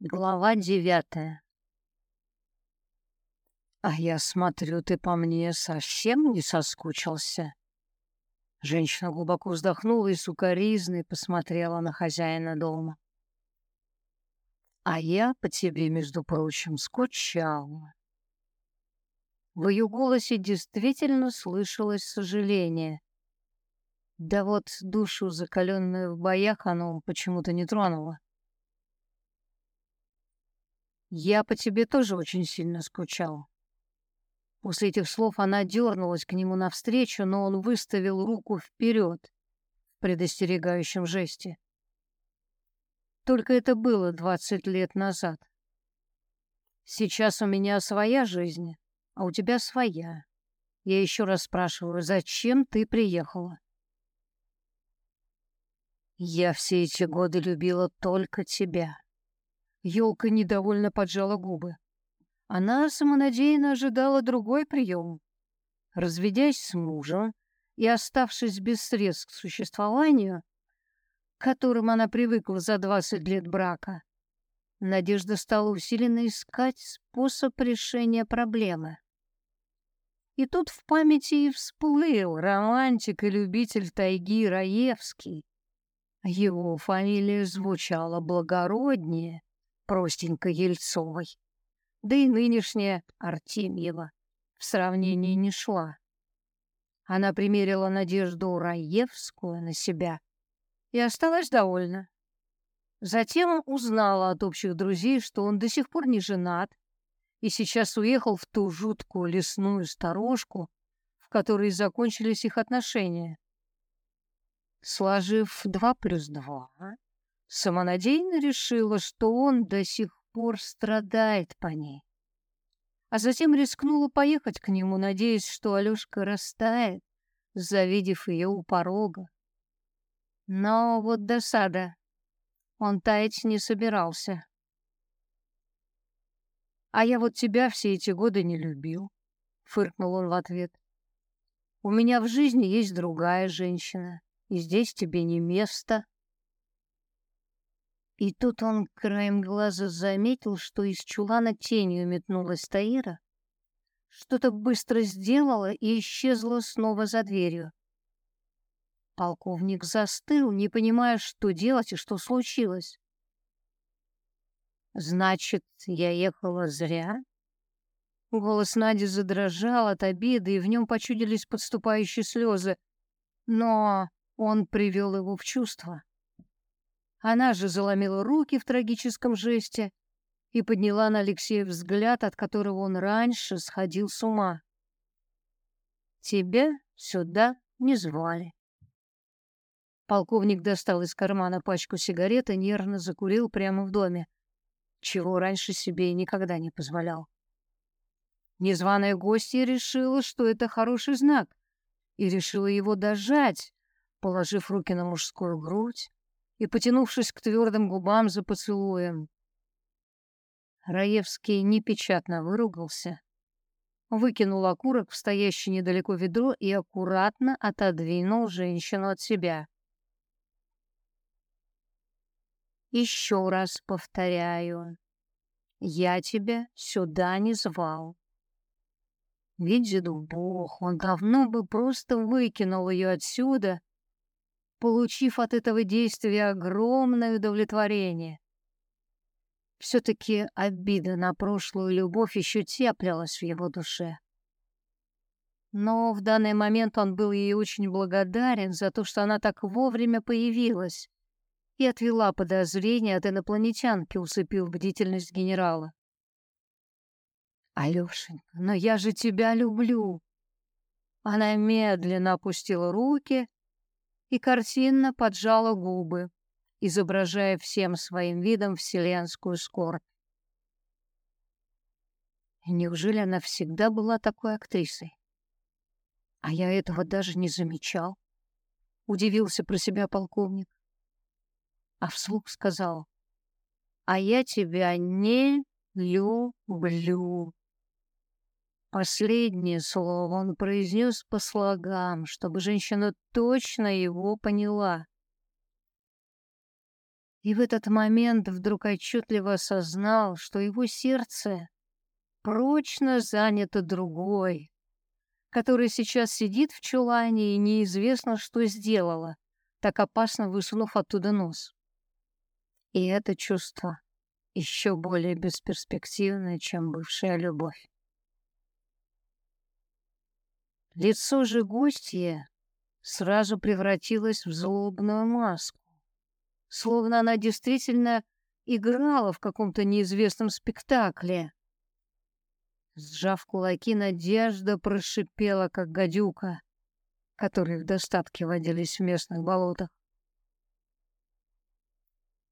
Глава девятая. А я смотрю, ты по мне совсем не соскучился. Женщина глубоко вздохнула и сукоризной посмотрела на хозяина дома. А я по тебе, между прочим, скучала. В ее голосе действительно слышалось сожаление. Да вот душу, закаленную в боях, оно почему-то не тронуло. Я по тебе тоже очень сильно скучал. После этих слов она дернулась к нему навстречу, но он выставил руку вперед в предостерегающем жесте. Только это было двадцать лет назад. Сейчас у меня своя жизнь, а у тебя своя. Я еще раз спрашиваю, зачем ты приехала? Я все эти годы любила только тебя. Ёлка недовольно поджала губы. Она самонадеянно ожидала другой прием. Разведясь с мужем и оставшись без средств к существованию, к которым она привыкла за 20 лет брака, Надежда стала усиленно искать способ решения проблемы. И тут в памяти и всплыл романтик и любитель тайги Раевский. Его фамилия звучала благороднее, простенькой Ельцовой. Да и нынешняя Артемьева в сравнении не шла. Она примерила Надежду Раевскую на себя и осталась довольна. Затем узнала от общих друзей, что он до сих пор не женат и сейчас уехал в ту жуткую лесную сторожку, в которой закончились их отношения. Сложив два плюс два, самонадеянно решила, что он до сих пор страдает по ней. А затем рискнула поехать к нему, надеясь, что Алёшка растает, завидев ее у порога. Но вот досада. Он таять не собирался. «А я вот тебя все эти годы не любил», — фыркнул он в ответ. «У меня в жизни есть другая женщина, и здесь тебе не место». И тут он краем глаза заметил, что из чулана тенью метнулась Таира, что-то быстро сделала и исчезла снова за дверью. Полковник застыл, не понимая, что делать и что случилось. «Значит, я ехала зря?» Голос Нади задрожал от обиды, и в нем почудились подступающие слезы. Но он привел его в чувство. Она же заломила руки в трагическом жесте и подняла на Алексея взгляд, от которого он раньше сходил с ума. «Тебя сюда не звали». Полковник достал из кармана пачку сигарет и нервно закурил прямо в доме, чего раньше себе и никогда не позволял. Незваная гостья решила, что это хороший знак, и решила его дожать, положив руки на мужскую грудь и потянувшись к твердым губам за поцелуем. Раевский непечатно выругался, выкинул окурок в стоящее недалеко ведро и аккуратно отодвинул женщину от себя. Еще раз повторяю, я тебя сюда не звал. Видит Бог, он давно бы просто выкинул ее отсюда получив от этого действия огромное удовлетворение. Все-таки обида на прошлую любовь еще теплилась в его душе. Но в данный момент он был ей очень благодарен за то, что она так вовремя появилась и отвела подозрения от инопланетянки, усыпив бдительность генерала. «Алешенька, но я же тебя люблю!» Она медленно опустила руки и картинно поджала губы, изображая всем своим видом вселенскую скорбь. Неужели она всегда была такой актрисой? А я этого даже не замечал. Удивился про себя полковник. А вслух сказал, а я тебя не люблю. Последнее слово он произнес по слогам, чтобы женщина точно его поняла. И в этот момент вдруг отчетливо осознал, что его сердце прочно занято другой, которая сейчас сидит в чулане и неизвестно, что сделала, так опасно высунув оттуда нос. И это чувство еще более бесперспективное, чем бывшая любовь. Лицо же гостья сразу превратилось в злобную маску, словно она действительно играла в каком-то неизвестном спектакле. Сжав кулаки, Надежда прошипела, как гадюка, которые в достатке водились в местных болотах.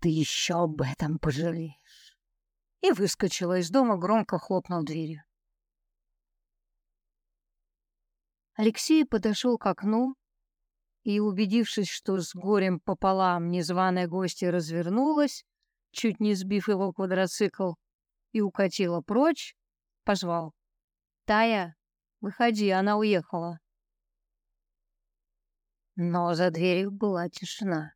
«Ты еще об этом пожалеешь!» И выскочила из дома, громко хлопнув дверью. Алексей подошел к окну и, убедившись, что с горем пополам незваная гостья развернулась, чуть не сбив его квадроцикл, и укатила прочь, позвал. «Тая, выходи, она уехала». Но за дверью была тишина.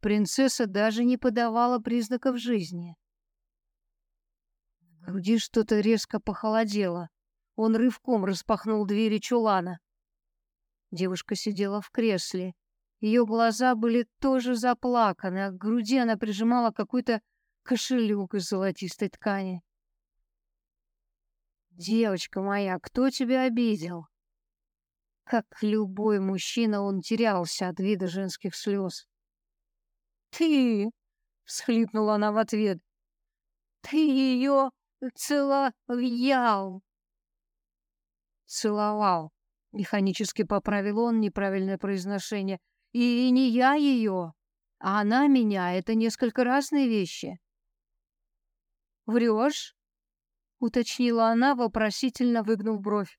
Принцесса даже не подавала признаков жизни. В груди что-то резко похолодело. Он рывком распахнул двери чулана. Девушка сидела в кресле. Ее глаза были тоже заплаканы, а к груди она прижимала какой-то кошелек из золотистой ткани. «Девочка моя, кто тебя обидел?» Как любой мужчина, он терялся от вида женских слез. «Ты!» — всхлипнула она в ответ. «Ты ее целовал!» «Целовал!» — механически поправил он неправильное произношение. «И не я ее, а она меня. Это несколько разные вещи». «Врешь?» — уточнила она, вопросительно выгнув бровь.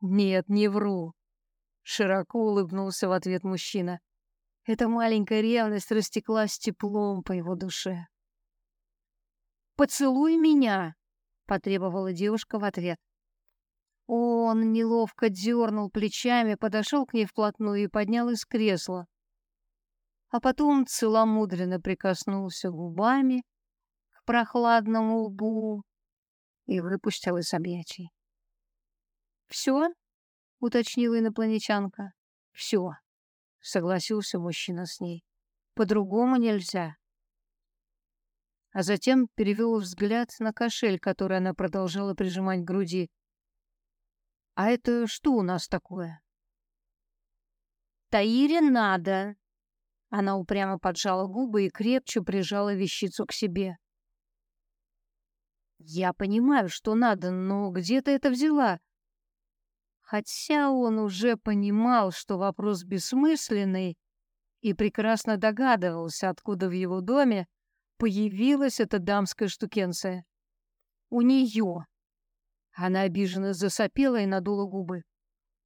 «Нет, не вру», — широко улыбнулся в ответ мужчина. Эта маленькая ревность растеклась теплом по его душе. «Поцелуй меня!» — потребовала девушка в ответ. Он неловко дернул плечами, подошел к ней вплотную и поднял из кресла. А потом целомудренно прикоснулся губами к прохладному лбу и выпустил из объятий. «Все?» — уточнила инопланетянка. «Все», — согласился мужчина с ней. «По-другому нельзя». А затем перевел взгляд на кошель, который она продолжала прижимать к груди. «А это что у нас такое?» «Таире надо!» Она упрямо поджала губы и крепче прижала вещицу к себе. «Я понимаю, что надо, но где ты это взяла?» Хотя он уже понимал, что вопрос бессмысленный, и прекрасно догадывался, откуда в его доме появилась эта дамская штукенция. У нее. Она обиженно засопела и надула губы.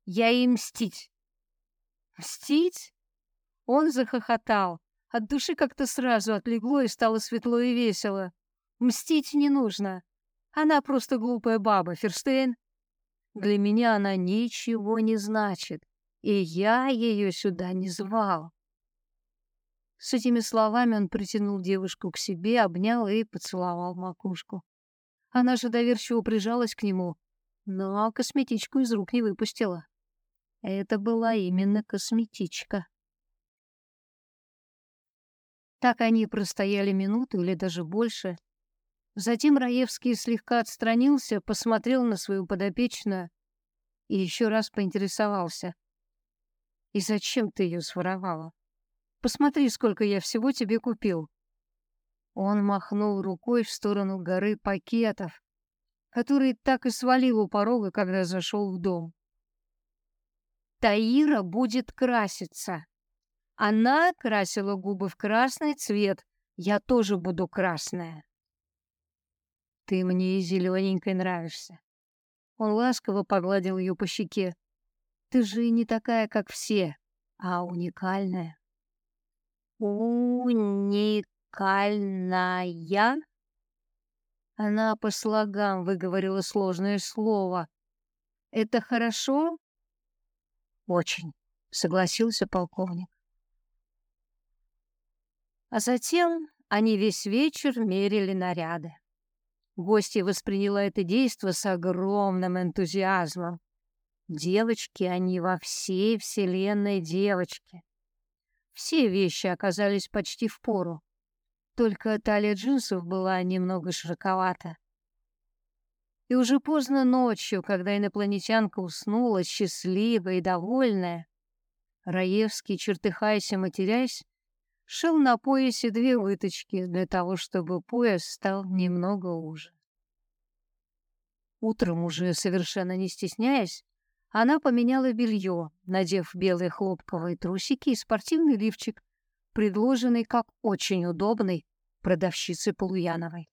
Я ей мстить. Мстить? Он захохотал. От души как-то сразу отлегло и стало светло и весело. Мстить не нужно. Она просто глупая баба, Ферштейн. Для меня она ничего не значит, и я ее сюда не звал. С этими словами он притянул девушку к себе, обнял и поцеловал макушку. Она же доверчиво прижалась к нему, но косметичку из рук не выпустила. Это была именно косметичка. Так они простояли минуту или даже больше, Затем Раевский слегка отстранился, посмотрел на свою подопечную и еще раз поинтересовался. «И зачем ты ее своровала? Посмотри, сколько я всего тебе купил». Он махнул рукой в сторону горы пакетов, который так и свалил у порога, когда зашел в дом. «Таира будет краситься. Она красила губы в красный цвет, я тоже буду красная». Ты мне и зелененькой нравишься. Он ласково погладил ее по щеке. Ты же не такая, как все, а уникальная. Уникальная? Она по слогам выговорила сложное слово. Это хорошо? Очень, согласился полковник. А затем они весь вечер мерили наряды. Гостья восприняла это действо с огромным энтузиазмом. Девочки, они во всей вселенной девочки. Все вещи оказались почти в пору. Только талия джинсов была немного широковата. И уже поздно ночью, когда инопланетянка уснула, счастливая и довольная, Раевский, чертыхаясь и матерясь, шил на поясе две выточки для того, чтобы пояс стал немного уже. Утром, уже совершенно не стесняясь, она поменяла белье, надев белые хлопковые трусики и спортивный лифчик, предложенный как очень удобный продавщице Полуяновой.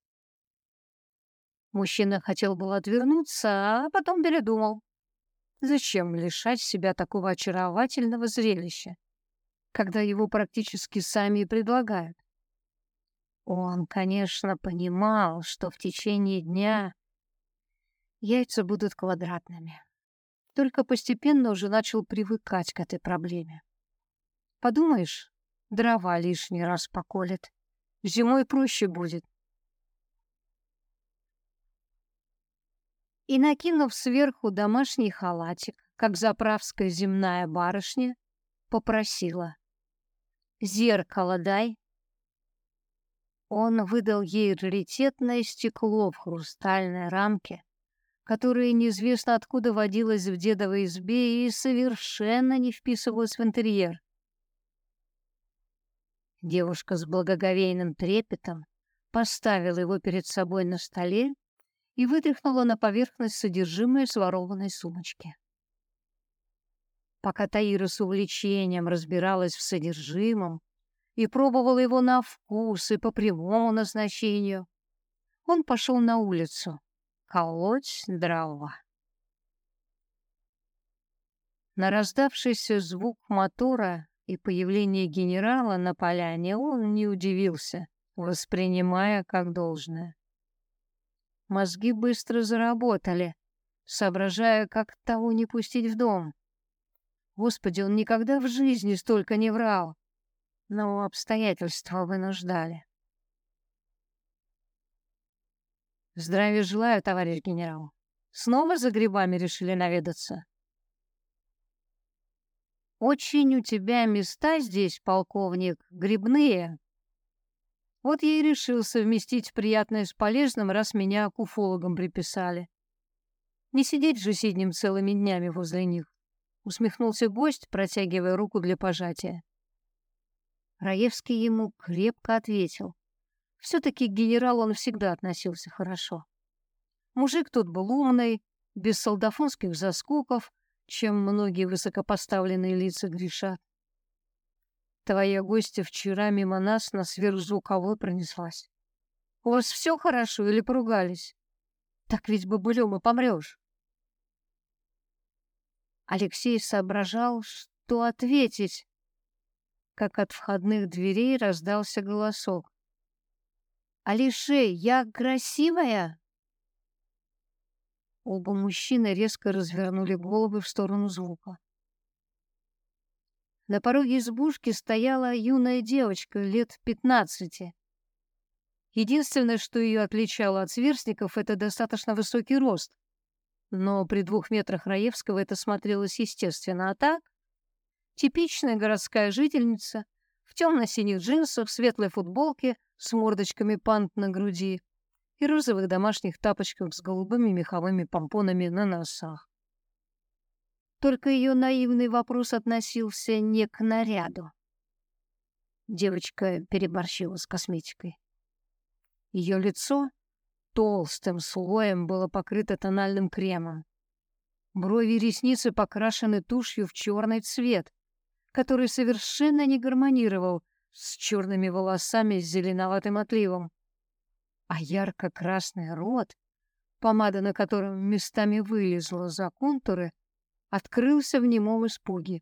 Мужчина хотел было отвернуться, а потом передумал. Зачем лишать себя такого очаровательного зрелища, когда его практически сами предлагают? Он, конечно, понимал, что в течение дня яйца будут квадратными. Только постепенно уже начал привыкать к этой проблеме. Подумаешь, дрова лишний раз поколет. Зимой проще будет. и, накинув сверху домашний халатик, как заправская земная барышня, попросила. «Зеркало дай». Он выдал ей раритетное стекло в хрустальной рамке, которое неизвестно откуда водилось в дедовой избе и совершенно не вписывалось в интерьер. Девушка с благоговейным трепетом поставила его перед собой на столе и вытряхнула на поверхность содержимое сворованной сумочки. Пока Таира с увлечением разбиралась в содержимом и пробовала его на вкус и по прямому назначению, он пошел на улицу колоть дрова. На раздавшийся звук мотора и появление генерала на поляне он не удивился, воспринимая как должное. Мозги быстро заработали, соображая, как того не пустить в дом. Господи, он никогда в жизни столько не врал, но обстоятельства вынуждали. Здравия желаю, товарищ генерал. Снова за грибами решили наведаться? Очень у тебя места здесь, полковник, грибные, вот я и решил совместить приятное с полезным, раз меня к уфологам приписали. Не сидеть же сиднем целыми днями возле них. Усмехнулся гость, протягивая руку для пожатия. Раевский ему крепко ответил. Все-таки к генералу он всегда относился хорошо. Мужик тут был умный, без солдафонских заскоков, чем многие высокопоставленные лица грешат. Твоя гостья вчера мимо нас на сверхзвуковой пронеслась. У вас все хорошо или поругались? Так ведь бабулем и помрешь. Алексей соображал, что ответить, как от входных дверей раздался голосок. «Алишей, я красивая?» Оба мужчины резко развернули головы в сторону звука. На пороге избушки стояла юная девочка лет пятнадцати. Единственное, что ее отличало от сверстников, это достаточно высокий рост. Но при двух метрах Раевского это смотрелось естественно. А так, типичная городская жительница в темно-синих джинсах, светлой футболке с мордочками пант на груди и розовых домашних тапочках с голубыми меховыми помпонами на носах. Только ее наивный вопрос относился не к наряду. Девочка переборщила с косметикой. Ее лицо толстым слоем было покрыто тональным кремом. Брови и ресницы покрашены тушью в черный цвет, который совершенно не гармонировал с черными волосами с зеленоватым отливом. А ярко-красный рот, помада на котором местами вылезла за контуры, открылся в немом испуге.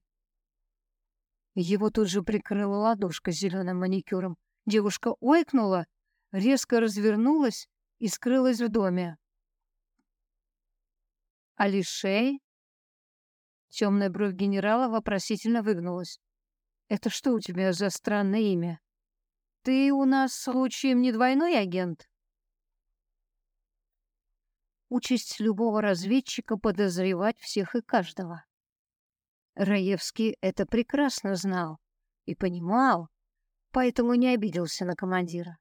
Его тут же прикрыла ладошка с зеленым маникюром. Девушка ойкнула, резко развернулась и скрылась в доме. Алишей? Темная бровь генерала вопросительно выгнулась. Это что у тебя за странное имя? Ты у нас случаем не двойной агент? Участь любого разведчика подозревать всех и каждого. Раевский это прекрасно знал и понимал, поэтому не обиделся на командира.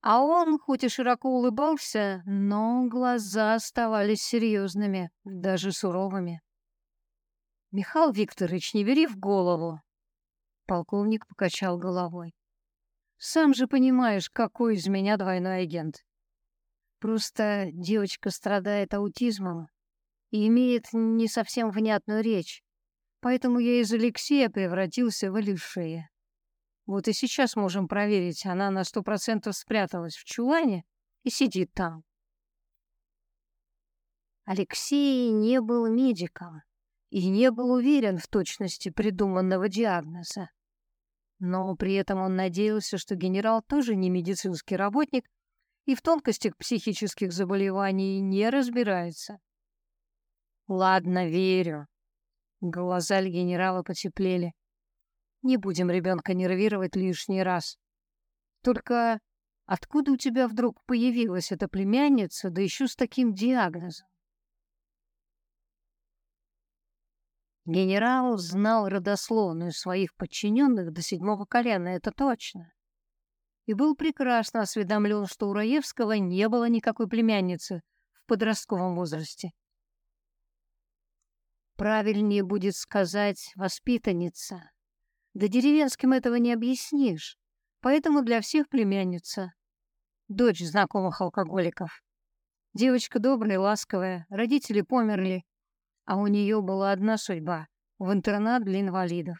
А он, хоть и широко улыбался, но глаза оставались серьезными, даже суровыми. «Михаил Викторович, не бери в голову!» Полковник покачал головой. «Сам же понимаешь, какой из меня двойной агент. Просто девочка страдает аутизмом и имеет не совсем внятную речь, поэтому я из Алексея превратился в Алишея. Вот и сейчас можем проверить, она на сто процентов спряталась в чулане и сидит там. Алексей не был медиком и не был уверен в точности придуманного диагноза. Но при этом он надеялся, что генерал тоже не медицинский работник и в тонкостях психических заболеваний не разбирается. Ладно, верю. Глаза генерала потеплели. Не будем ребенка нервировать лишний раз. Только откуда у тебя вдруг появилась эта племянница, да еще с таким диагнозом? Генерал знал родословную своих подчиненных до седьмого колена, это точно. И был прекрасно осведомлен, что у Раевского не было никакой племянницы в подростковом возрасте. Правильнее будет сказать «воспитанница». Да деревенским этого не объяснишь, поэтому для всех племянница. Дочь знакомых алкоголиков. Девочка добрая, ласковая, родители померли, а у нее была одна судьба — в интернат для инвалидов.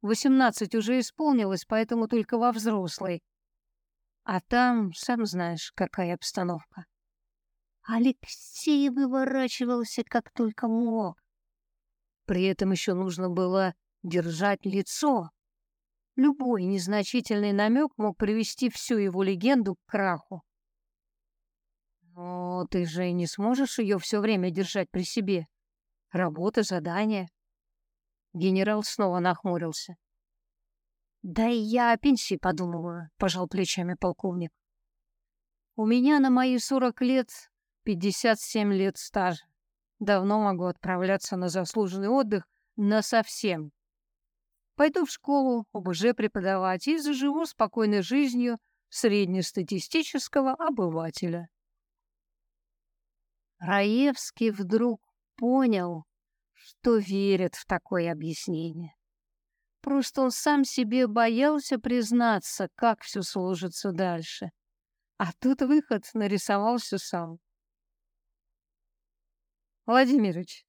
Восемнадцать уже исполнилось, поэтому только во взрослой. А там, сам знаешь, какая обстановка. Алексей выворачивался как только мог. При этом еще нужно было держать лицо. Любой незначительный намек мог привести всю его легенду к краху. Но ты же не сможешь ее все время держать при себе. Работа, задание. Генерал снова нахмурился. Да и я о пенсии подумываю, пожал плечами полковник. У меня на мои сорок лет пятьдесят семь лет стажа. Давно могу отправляться на заслуженный отдых на совсем. Пойду в школу ОБЖ преподавать и заживу спокойной жизнью среднестатистического обывателя. Раевский вдруг понял, что верит в такое объяснение. Просто он сам себе боялся признаться, как все сложится дальше. А тут выход нарисовался сам. «Владимирыч,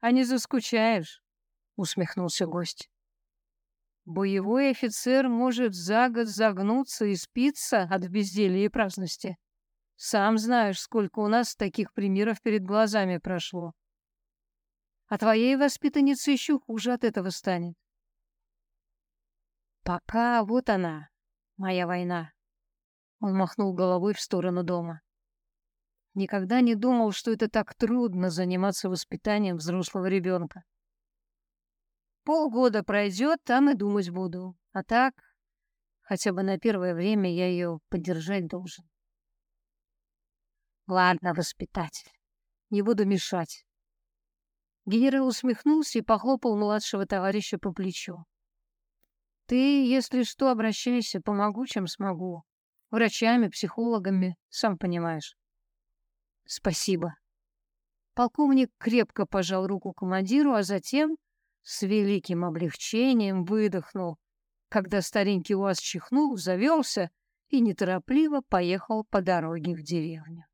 а не заскучаешь?» — усмехнулся гость. «Боевой офицер может за год загнуться и спиться от безделья и праздности. Сам знаешь, сколько у нас таких примеров перед глазами прошло. А твоей воспитаннице еще хуже от этого станет. Пока вот она, моя война. Он махнул головой в сторону дома. Никогда не думал, что это так трудно заниматься воспитанием взрослого ребенка. Полгода пройдет, там и думать буду. А так, хотя бы на первое время я ее поддержать должен. Ладно, воспитатель, не буду мешать. Генерал усмехнулся и похлопал младшего товарища по плечу. «Ты, если что, обращайся, помогу, чем смогу. Врачами, психологами, сам понимаешь». «Спасибо». Полковник крепко пожал руку командиру, а затем с великим облегчением выдохнул, когда старенький УАЗ чихнул, завелся и неторопливо поехал по дороге в деревню.